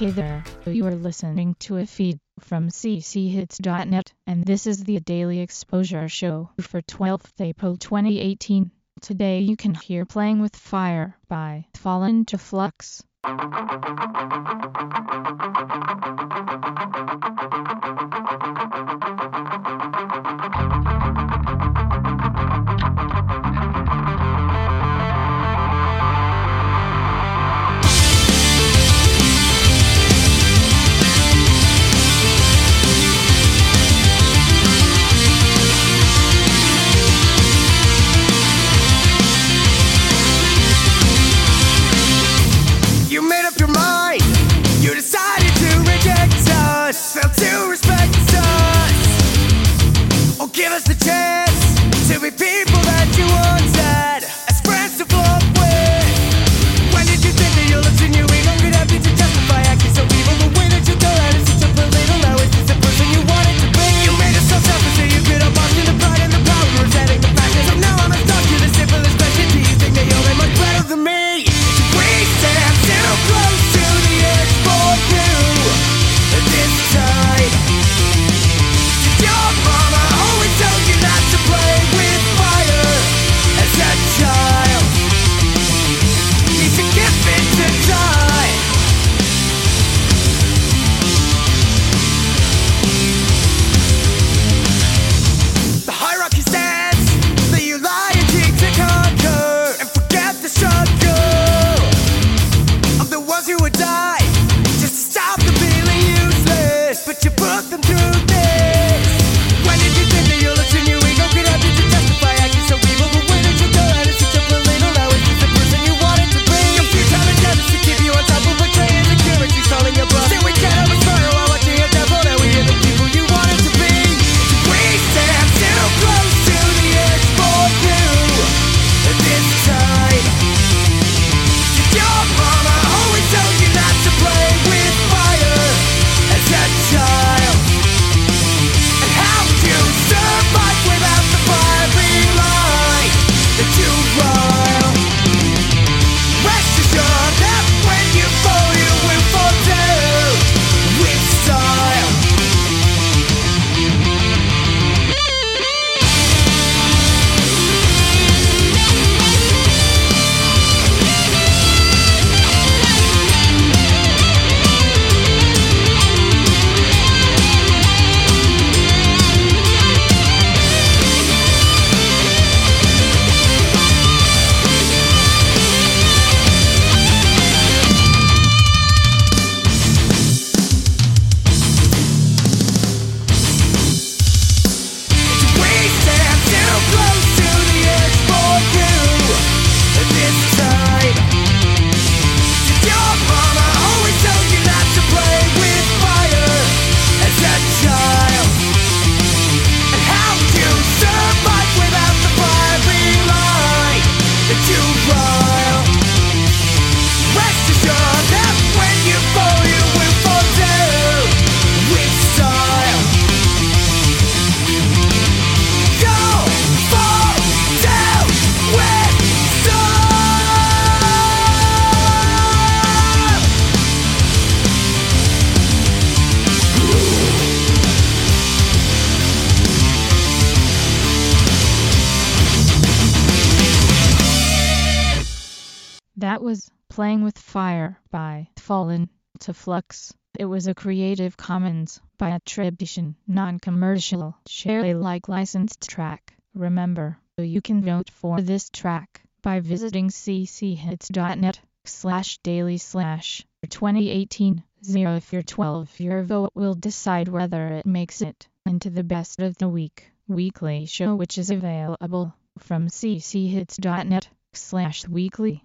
Hey there, you are listening to a feed from cchits.net, and this is the Daily Exposure Show for 12th April 2018. Today you can hear Playing with Fire by Fallen to Flux. That was Playing with Fire by Fallen to Flux. It was a Creative Commons by attribution, non-commercial, share Alike licensed track. Remember, you can vote for this track by visiting cchits.net slash daily slash 2018 0 if you're 12 your vote will decide whether it makes it into the best of the week weekly show which is available from cchits.net slash weekly